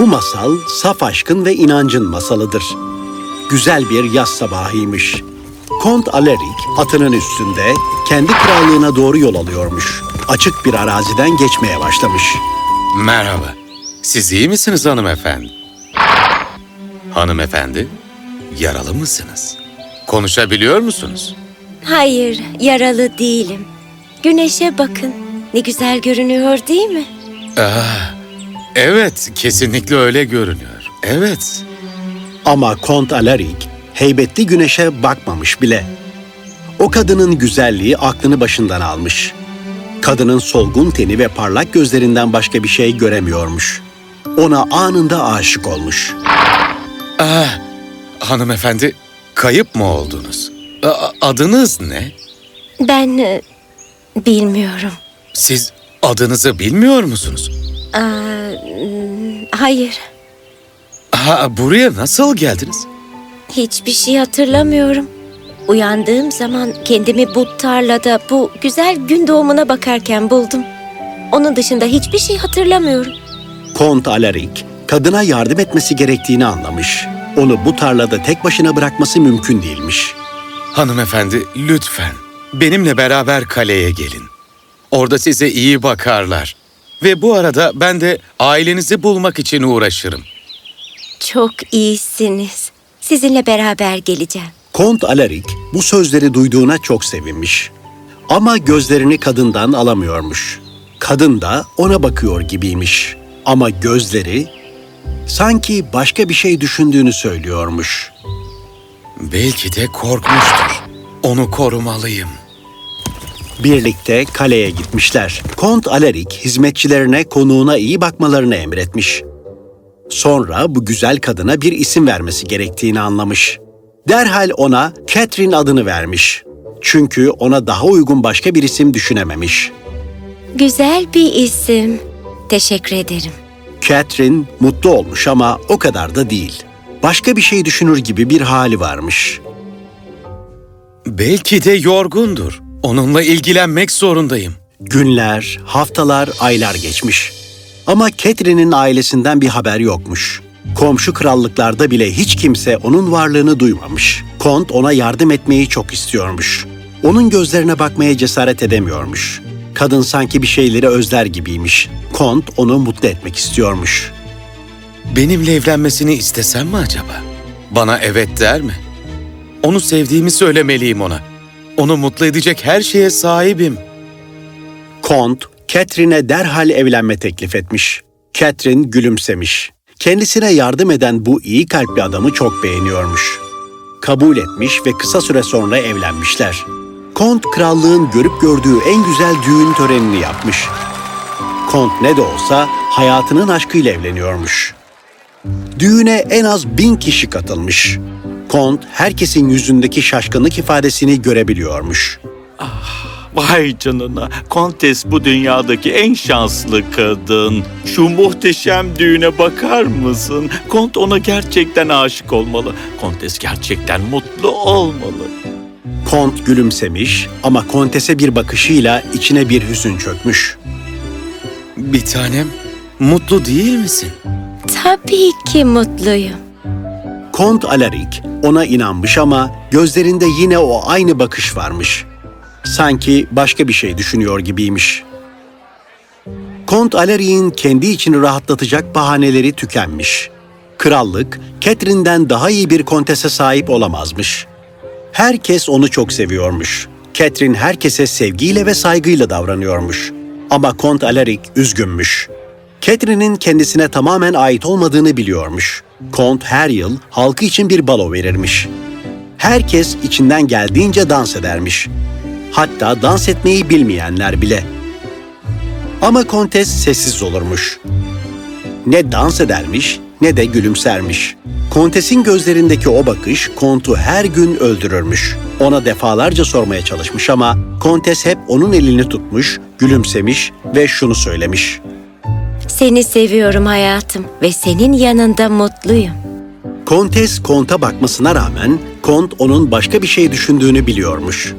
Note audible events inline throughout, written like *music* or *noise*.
Bu masal saf aşkın ve inancın masalıdır. Güzel bir yaz sabahıymış. Kont Alerik atının üstünde kendi krallığına doğru yol alıyormuş. Açık bir araziden geçmeye başlamış. Merhaba. Siz iyi misiniz hanımefendi? Hanımefendi, yaralı mısınız? Konuşabiliyor musunuz? Hayır, yaralı değilim. Güneşe bakın. Ne güzel görünüyor değil mi? Ah, evet, kesinlikle öyle görünüyor. Evet. Ama Kont Alarik heybetli güneşe bakmamış bile. O kadının güzelliği aklını başından almış. Kadının solgun teni ve parlak gözlerinden başka bir şey göremiyormuş. Ona anında aşık olmuş. Ah, hanımefendi, kayıp mı oldunuz? A- adınız ne? Ben e, bilmiyorum. Siz adınızı bilmiyor musunuz? Mm, hayır, Ha, buraya nasıl geldiniz? hiçbir şey hatırlamıyorum. Uyandığım zaman kendimi bu tarlada bu güzel gün doğumuna bakarken buldum. Onun dışında hiçbir şey hatırlamıyorum. Kont Alarik, kadına yardım etmesi gerektiğini anlamış. Onu bu tarlada tek başına bırakması mümkün değilmiş. Hanımefendi, lütfen benimle beraber kaleye gelin. Orada size iyi bakarlar. Ve bu arada ben de ailenizi bulmak için uğraşırım. Çok iyisiniz. Sizinle beraber geleceğim. Kont Alarik bu sözleri duyduğuna çok sevinmiş. Ama gözlerini kadından alamıyormuş. Kadın da ona bakıyor gibiymiş. Ama gözleri sanki başka bir şey düşündüğünü söylüyormuş. Belki de korkmuştur. Onu korumalıyım. Birlikte kaleye gitmişler. Kont Alarik hizmetçilerine konuğuna iyi bakmalarını emretmiş. Sonra bu güzel kadına bir isim vermesi gerektiğini anlamış. Derhal ona Catherine adını vermiş. Çünkü ona daha uygun başka bir isim düşünememiş. Güzel bir isim. Teşekkür ederim. Catherine mutlu olmuş ama o kadar da değil. Başka bir şey düşünür gibi bir hali varmış. Belki de yorgundur. Onunla ilgilenmek zorundayım. Günler, haftalar, aylar geçmiş. Ama Catherine'in ailesinden bir haber yokmuş. Komşu krallıklarda bile hiç kimse onun varlığını duymamış. Kont ona yardım etmeyi çok istiyormuş. Onun gözlerine bakmaya cesaret edemiyormuş. Kadın sanki bir şeyleri özler gibiymiş. Kont onu mutlu etmek istiyormuş. Benimle evlenmesini istesem mi acaba? Bana evet der mi? Onu sevdiğimi söylemeliyim ona. Onu mutlu edecek her şeye sahibim. Kont, Catherine'e derhal evlenme teklif etmiş. Catherine gülümsemiş. Kendisine yardım eden bu iyi kalpli adamı çok beğeniyormuş. Kabul etmiş ve kısa süre sonra evlenmişler. Kont krallığın görüp gördüğü en güzel düğün törenini yapmış. Kont ne de olsa hayatının aşkıyla evleniyormuş. Düğüne en az bin kişi katılmış. Kont herkesin yüzündeki şaşkınlık ifadesini görebiliyormuş. Vay canına, Kontes bu dünyadaki en şanslı kadın. Şu muhteşem düğüne bakar mısın? Kont ona gerçekten aşık olmalı. Kontes gerçekten mutlu olmalı. Kont gülümsemiş ama kontese bir bakışıyla içine bir hüzün çökmüş. Bir tanem, mutlu değil misin? Tabii ki mutluyum. Kont Alarik ona inanmış ama gözlerinde yine o aynı bakış varmış. Sanki başka bir şey düşünüyor gibiymiş. Kont Alarik'in kendi içini rahatlatacak bahaneleri tükenmiş. Krallık, Catherine'den daha iyi bir kontese sahip olamazmış. Herkes onu çok seviyormuş. Catherine herkese sevgiyle ve saygıyla davranıyormuş. Ama Kont Alarik üzgünmüş. Catherine'in kendisine tamamen ait olmadığını biliyormuş. Kont her yıl halkı için bir balo verirmiş. Herkes içinden geldiğince dans edermiş. Hatta dans etmeyi bilmeyenler bile. Ama kontes sessiz olurmuş. Ne dans edermiş ne de gülümsermiş. Kontesin gözlerindeki o bakış kontu her gün öldürürmüş. Ona defalarca sormaya çalışmış ama kontes hep onun elini tutmuş, gülümsemiş ve şunu söylemiş. Seni seviyorum hayatım ve senin yanında mutluyum. Kontes konta bakmasına rağmen kont onun başka bir şey düşündüğünü biliyormuş.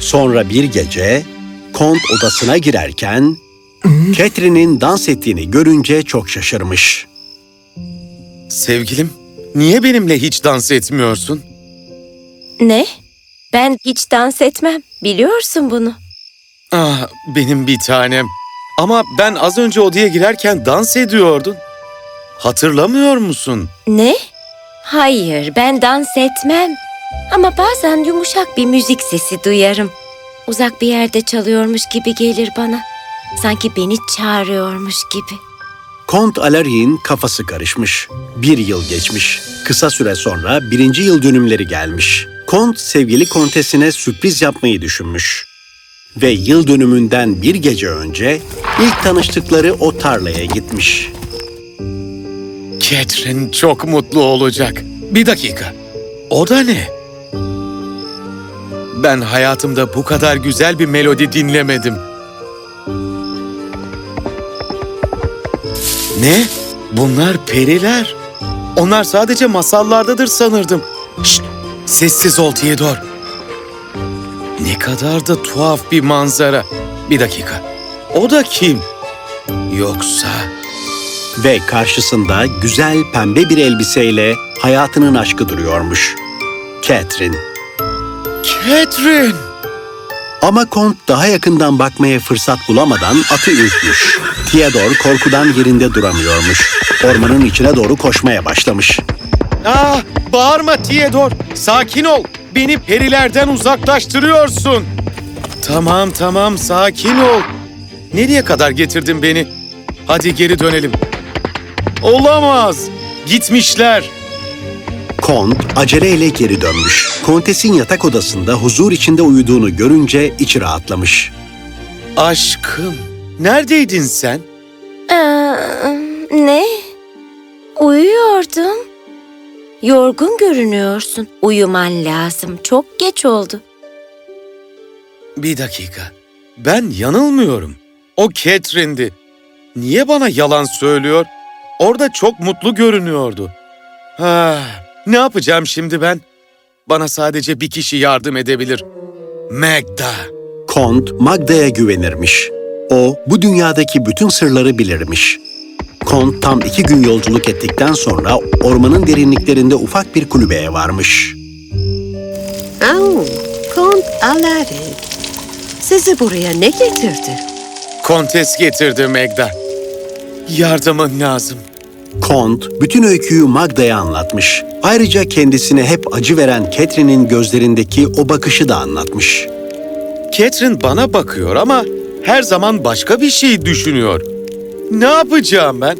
Sonra bir gece kont odasına girerken Catherine'in dans ettiğini görünce çok şaşırmış. Sevgilim, niye benimle hiç dans etmiyorsun? Ne? Ben hiç dans etmem. Biliyorsun bunu. Ah, benim bir tanem. Ama ben az önce odaya girerken dans ediyordun. Hatırlamıyor musun? Ne? Hayır, ben dans etmem. Ama bazen yumuşak bir müzik sesi duyarım. Uzak bir yerde çalıyormuş gibi gelir bana. Sanki beni çağırıyormuş gibi. Kont Alari'nin kafası karışmış. Bir yıl geçmiş. Kısa süre sonra birinci yıl dönümleri gelmiş. Kont sevgili kontesine sürpriz yapmayı düşünmüş. Ve yıl dönümünden bir gece önce ilk tanıştıkları o tarlaya gitmiş. Catherine çok mutlu olacak. Bir dakika. O da ne? Ben hayatımda bu kadar güzel bir melodi dinlemedim. Ne? Bunlar periler. Onlar sadece masallardadır sanırdım. Şşt! Sessiz ol Theodor. Ne kadar da tuhaf bir manzara. Bir dakika. O da kim? Yoksa... Ve karşısında güzel pembe bir elbiseyle hayatının aşkı duruyormuş. Catherine. Catherine! Ama Kont daha yakından bakmaya fırsat bulamadan atı ürkmüş. Theodor korkudan yerinde duramıyormuş. Ormanın içine doğru koşmaya başlamış. Ah, bağırma Theodor. Sakin ol. Beni perilerden uzaklaştırıyorsun. Tamam tamam sakin ol. Nereye kadar getirdin beni? Hadi geri dönelim. Olamaz. Gitmişler. Kont aceleyle geri dönmüş. Kontes'in yatak odasında huzur içinde uyuduğunu görünce içi rahatlamış. Aşkım, neredeydin sen? Aa, ne? Uyuyordum. Yorgun görünüyorsun. Uyuman lazım. Çok geç oldu. Bir dakika. Ben yanılmıyorum. O Catherine'di. Niye bana yalan söylüyor? Orada çok mutlu görünüyordu. Ha, ne yapacağım şimdi ben? Bana sadece bir kişi yardım edebilir. Magda. Kont Magda'ya güvenirmiş. O bu dünyadaki bütün sırları bilirmiş. Kont tam iki gün yolculuk ettikten sonra ormanın derinliklerinde ufak bir kulübeye varmış. Oh, Kont Alari. Sizi buraya ne getirdi? Kontes getirdi Magda. Yardımın lazım. Kont bütün öyküyü Magda'ya anlatmış. Ayrıca kendisine hep acı veren Catherine'in gözlerindeki o bakışı da anlatmış. Catherine bana bakıyor ama her zaman başka bir şey düşünüyor. Ne yapacağım ben?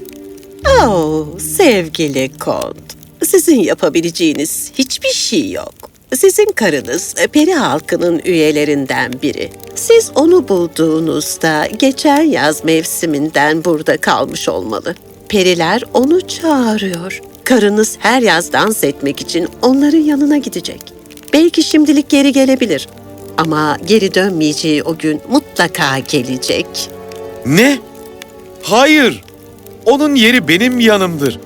Oh, sevgili Kont. Sizin yapabileceğiniz hiçbir şey yok. Sizin karınız e, peri halkının üyelerinden biri. Siz onu bulduğunuzda geçen yaz mevsiminden burada kalmış olmalı. Periler onu çağırıyor. Karınız her yaz dans etmek için onların yanına gidecek. Belki şimdilik geri gelebilir. Ama geri dönmeyeceği o gün mutlaka gelecek. Ne? Hayır. Onun yeri benim yanımdır.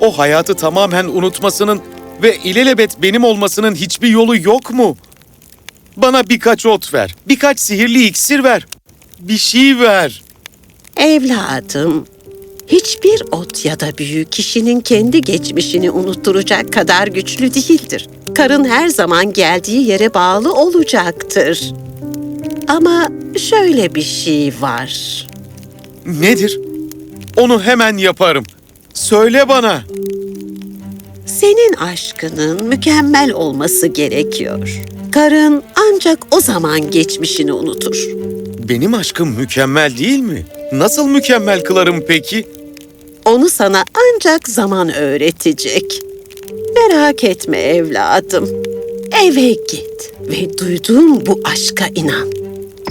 O hayatı tamamen unutmasının ve ilelebet benim olmasının hiçbir yolu yok mu? Bana birkaç ot ver, birkaç sihirli iksir ver. Bir şey ver. Evladım, hiçbir ot ya da büyü kişinin kendi geçmişini unutturacak kadar güçlü değildir. Karın her zaman geldiği yere bağlı olacaktır. Ama şöyle bir şey var. Nedir? Onu hemen yaparım. Söyle bana. Senin aşkının mükemmel olması gerekiyor. Karın ancak o zaman geçmişini unutur. Benim aşkım mükemmel değil mi? Nasıl mükemmel kılarım peki? Onu sana ancak zaman öğretecek. Merak etme evladım. Eve git ve duyduğun bu aşka inan.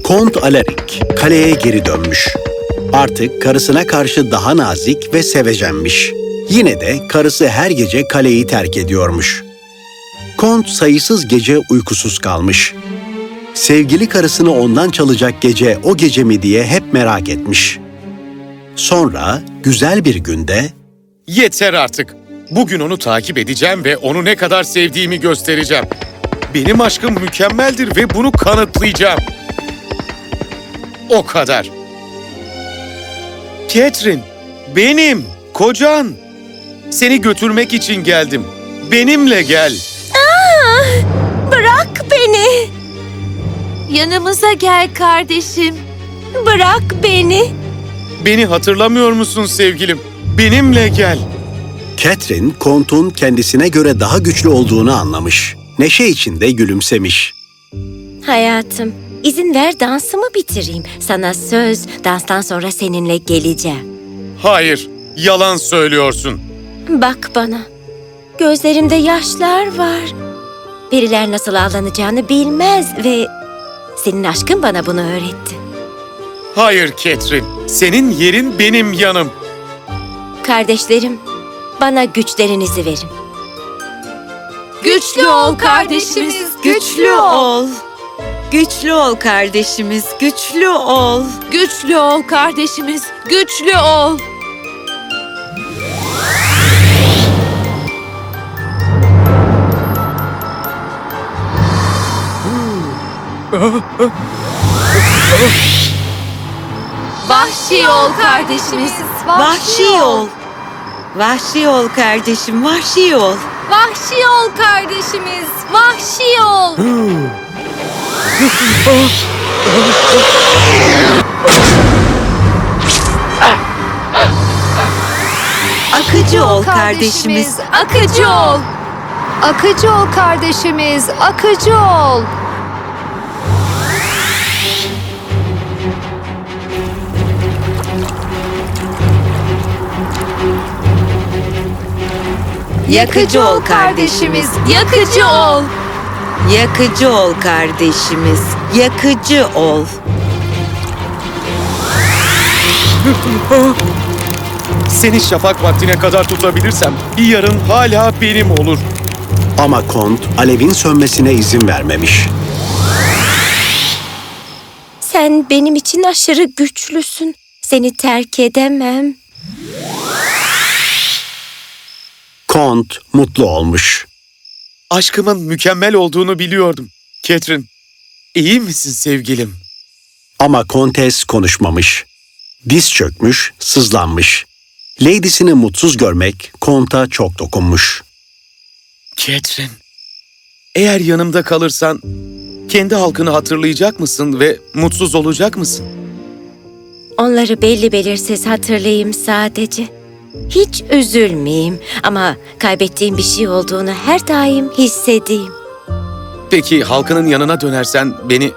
Kont Alaric kaleye geri dönmüş. Artık karısına karşı daha nazik ve sevecenmiş. Yine de karısı her gece kaleyi terk ediyormuş. Kont sayısız gece uykusuz kalmış. Sevgili karısını ondan çalacak gece o gece mi diye hep merak etmiş. Sonra güzel bir günde Yeter artık. Bugün onu takip edeceğim ve onu ne kadar sevdiğimi göstereceğim. Benim aşkım mükemmeldir ve bunu kanıtlayacağım. O kadar. Catherine, benim, kocan. Seni götürmek için geldim. Benimle gel. Bırak beni. Yanımıza gel kardeşim. Bırak beni. Beni hatırlamıyor musun sevgilim? Benimle gel. Catherine, Kont'un kendisine göre daha güçlü olduğunu anlamış. Neşe içinde gülümsemiş. Hayatım, izin ver dansımı bitireyim. Sana söz, danstan sonra seninle geleceğim. Hayır, yalan söylüyorsun. Bak bana. Gözlerimde yaşlar var. Biriler nasıl ağlanacağını bilmez ve senin aşkın bana bunu öğretti. Hayır Catherine, senin yerin benim yanım. Kardeşlerim, bana güçlerinizi verin. Güçlü ol kardeşimiz, güçlü ol. Güçlü ol kardeşimiz, güçlü ol. Güçlü ol kardeşimiz, güçlü ol. Vahşi ol kardeşimiz, Vahşi ol. Vahşi ol kardeşim, vahşi ol. Vahşi ol kardeşimiz, vahşi ol. Akıcı ol kardeşimiz. akıcı ol. Akıcı ol kardeşimiz, akıcı ol. Yakıcı ol kardeşimiz. Yakıcı ol. Yakıcı ol kardeşimiz. Yakıcı ol. *laughs* Seni şafak vaktine kadar tutabilirsem yarın hala benim olur. Ama Kont, alevin sönmesine izin vermemiş. Sen benim için aşırı güçlüsün. Seni terk edemem. Kont mutlu olmuş. Aşkımın mükemmel olduğunu biliyordum. Catherine, iyi misin sevgilim? Ama Kontes konuşmamış. Diz çökmüş, sızlanmış. Lady'sini mutsuz görmek Kont'a çok dokunmuş. Catherine, eğer yanımda kalırsan kendi halkını hatırlayacak mısın ve mutsuz olacak mısın? Onları belli belirsiz hatırlayayım sadece. Hiç üzülmeyeyim ama kaybettiğim bir şey olduğunu her daim hissedeyim. Peki halkının yanına dönersen beni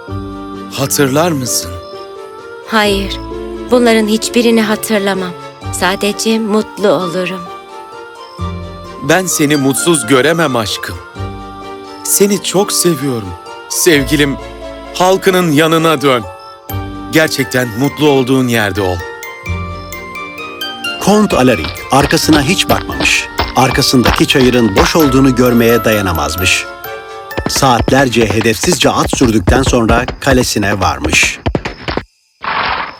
hatırlar mısın? Hayır, bunların hiçbirini hatırlamam. Sadece mutlu olurum. Ben seni mutsuz göremem aşkım. Seni çok seviyorum. Sevgilim, halkının yanına dön. Gerçekten mutlu olduğun yerde ol. Kont Alaric arkasına hiç bakmamış. Arkasındaki çayırın boş olduğunu görmeye dayanamazmış. Saatlerce hedefsizce at sürdükten sonra kalesine varmış.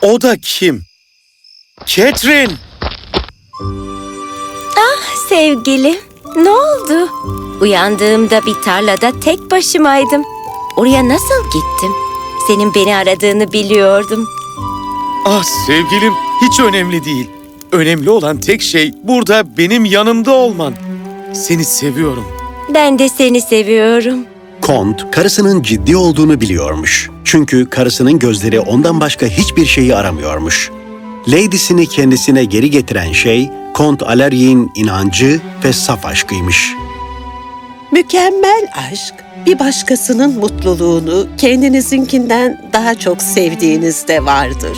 O da kim? Catherine! Sevgilim, ne oldu? Uyandığımda bir tarlada tek başımaydım. Oraya nasıl gittim? Senin beni aradığını biliyordum. Ah sevgilim, hiç önemli değil. Önemli olan tek şey burada benim yanımda olman. Seni seviyorum. Ben de seni seviyorum. Kont karısının ciddi olduğunu biliyormuş. Çünkü karısının gözleri ondan başka hiçbir şeyi aramıyormuş. Lady'sini kendisine geri getiren şey Kont Alaric'in inancı ve saf aşkıymış. Mükemmel aşk, bir başkasının mutluluğunu kendinizinkinden daha çok sevdiğinizde vardır.